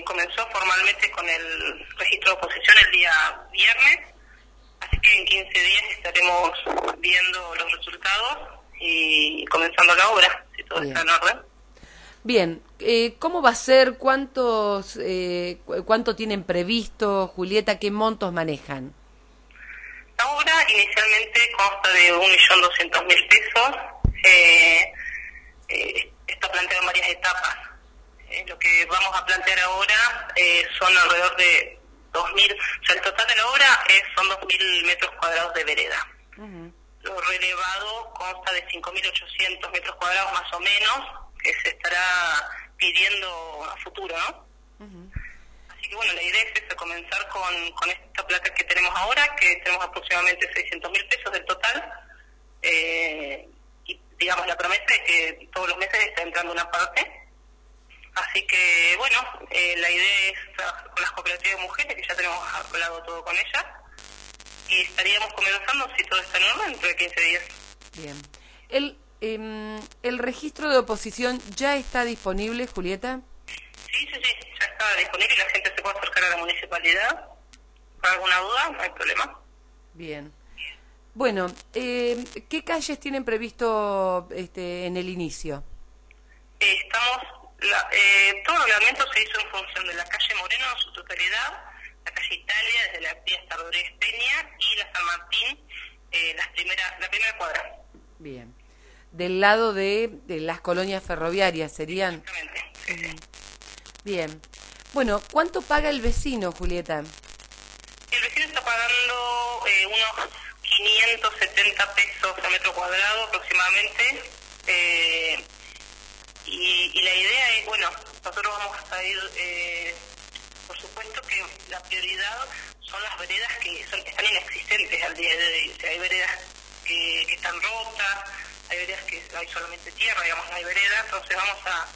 eh, comenzó formalmente con el registro de oposición el día viernes, así que en 15 días estaremos viendo los resultados y comenzando la obra, si todo está en orden. Bien, eh, ¿cómo va a ser? ¿Cuántos, eh, ¿Cuánto tienen previsto, Julieta? ¿Qué montos manejan? La obra inicialmente consta de 1.200.000 pesos. Eh, eh, está planteado en varias etapas. Eh, lo que vamos a plantear ahora eh, son alrededor de 2.000, o sea, el total de la obra es, son 2.000 metros cuadrados de vereda. Lo relevado consta de 5.800 metros cuadrados más o menos, que se estará pidiendo a futuro, ¿no? Así que bueno, la idea es comenzar con, con esta plata que tenemos ahora, que tenemos aproximadamente 600 mil pesos del total. Eh, y digamos, la promesa es que todos los meses está entrando una parte. Así que bueno, eh, la idea es trabajar con las cooperativas de mujeres, que ya tenemos hablado todo con ellas. Y estaríamos comenzando, si todo está en orden, dentro de 15 días. Bien. El, eh, ¿El registro de oposición ya está disponible, Julieta? Sí, sí, sí, ya está disponible y la gente se puede acercar a la municipalidad. ¿Para alguna duda? No hay problema. Bien. Bueno, eh, ¿qué calles tienen previsto este, en el inicio? Eh, todo el reglamento se hizo en función de la calle Moreno en su totalidad, la calle Italia desde la Pía hasta Rodríguez Peña y la San Martín, eh, las primera, la primera cuadra. Bien. Del lado de, de las colonias ferroviarias serían. Exactamente. sí, sí. Bien. Bueno, ¿cuánto paga el vecino, Julieta? El vecino está pagando eh, unos 570 pesos a metro cuadrado aproximadamente. Eh, y, y la idea es, bueno, nosotros vamos a ir, eh, por supuesto que la prioridad son las veredas que son, están inexistentes al día de hoy. O sea, hay veredas que, que están rotas, hay veredas que hay solamente tierra, digamos, no hay veredas, entonces vamos a,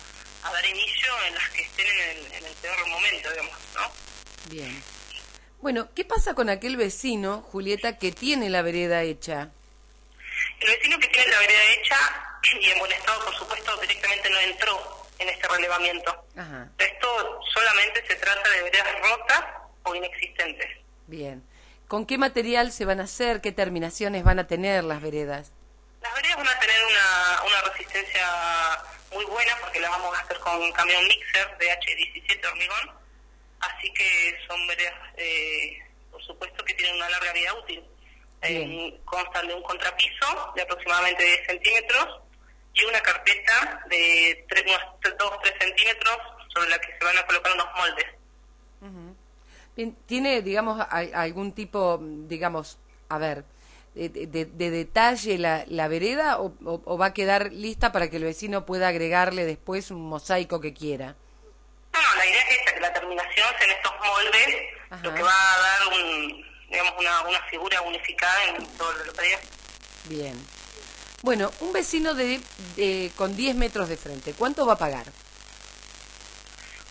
a dar inicio en las que estén en el, en el peor momento, digamos, ¿no? Bien. Bueno, ¿qué pasa con aquel vecino, Julieta, que tiene la vereda hecha? El vecino que tiene la vereda hecha y en buen estado, por supuesto, directamente no entró en este relevamiento. Ajá. Esto solamente se trata de veredas rotas o inexistentes. Bien. ¿Con qué material se van a hacer? ¿Qué terminaciones van a tener las veredas? Las veredas van a tener una, una resistencia muy buena porque las vamos a hacer con camión mixer de H17 hormigón. Así que son veredas, eh, por supuesto, que tienen una larga vida útil. Eh, constan de un contrapiso de aproximadamente 10 centímetros y una carpeta de 2-3 centímetros sobre la que se van a colocar unos moldes. Bien, ¿Tiene, digamos, a- algún tipo, digamos, a ver, de, de- de detalle la, la vereda o, o- o va a quedar lista para que el vecino pueda agregarle después un mosaico que quiera? No, la idea es esta, que la terminación sea en estos moldes, Ajá. lo que va a dar un, digamos, una, una figura unificada en todo lo que Bien. Bueno, un vecino de, de- con 10 metros de frente, ¿cuánto va a pagar?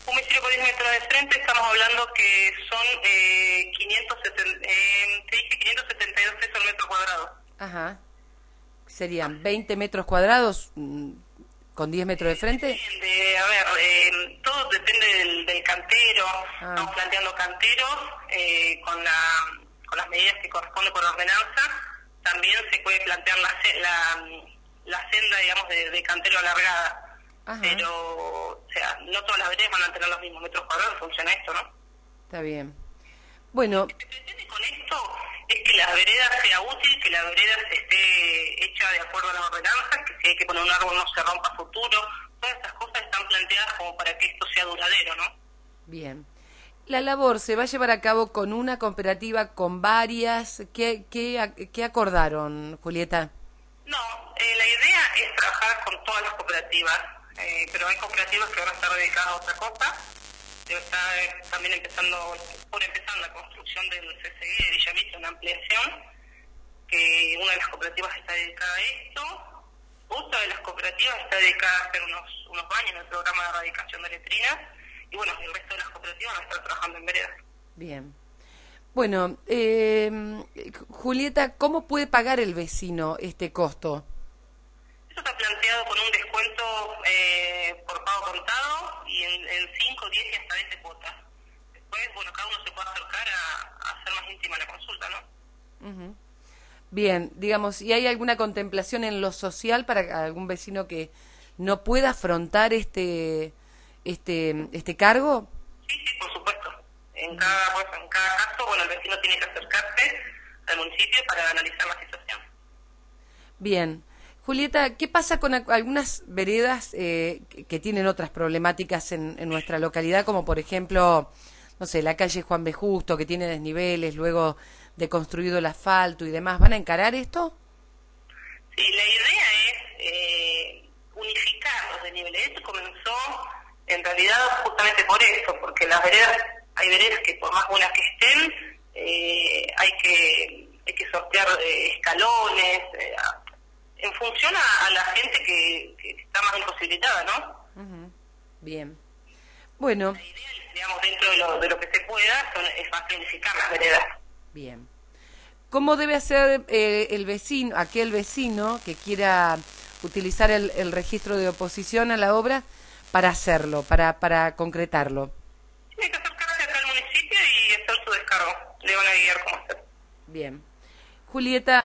Un vecino con 10 metros de frente, estamos hablando que son eh, 570, eh, te dije 572 pesos al metro cuadrado. Ajá. Serían 20 metros cuadrados mm, con 10 metros de frente. A ver, eh, todo depende del, del cantero. Ah. Estamos planteando canteros eh, con, la, con las medidas que corresponden por ordenanza. También se puede plantear la, la, la senda, digamos, de, de cantero alargada. Ajá. Pero, o sea, no todas las veredas van a tener los mismos metros cuadrados, funciona esto, ¿no? Está bien. Bueno, Lo que se pretende con esto es que la vereda sea útil, que la vereda esté hecha de acuerdo a las ordenanzas, que si hay que poner un árbol no se rompa futuro. Todas estas cosas están planteadas como para que esto sea duradero, ¿no? bien. La labor se va a llevar a cabo con una cooperativa, con varias. ¿Qué, qué, qué acordaron, Julieta? No, eh, la idea es trabajar con todas las cooperativas, eh, pero hay cooperativas que van a estar dedicadas a otra cosa. Yo está eh, también empezando, por empezar la construcción del CCG de Villamite, una ampliación, que una de las cooperativas está dedicada a esto, otra de las cooperativas está dedicada a hacer unos, unos baños en el programa de erradicación de letrinas, y bueno, el resto de las cooperativas van a estar trabajando en veredas. Bien. Bueno, eh, Julieta, ¿cómo puede pagar el vecino este costo? Eso está planteado con un descuento eh, por pago contado y en 5, 10 y hasta 20 cuotas. después, bueno, cada uno se puede acercar a, hacer más íntima la consulta, ¿no? Bien, digamos, ¿y hay alguna contemplación en lo social para algún vecino que no pueda afrontar este este este cargo? Sí, sí, por supuesto. En cada, pues, en cada caso, bueno, el vecino tiene que acercarse al municipio para analizar la situación. Bien. Julieta, ¿qué pasa con algunas veredas eh, que tienen otras problemáticas en, nuestra localidad, como por ejemplo, no sé, la calle Juan B. Justo, que tiene desniveles, luego de construido el asfalto y demás? ¿Van a encarar esto? Sí, la idea es eh, unificar los desniveles. Esto comenzó en realidad justamente por eso, porque las veredas, hay veredas que por más buenas que estén, eh, hay que hay que sortear escalones, en función a, la gente que, está más imposibilitada, ¿no? Bien. Bueno. La idea, digamos, dentro de lo, de lo que se pueda, es más planificar las veredas. Bien. ¿Cómo debe hacer eh, el vecino, aquel vecino que quiera utilizar el, el, registro de oposición a la obra para hacerlo, para, para concretarlo? Tiene que acercarse acá al municipio y hacer su descargo. Le van a guiar cómo hacer. Bien. Julieta.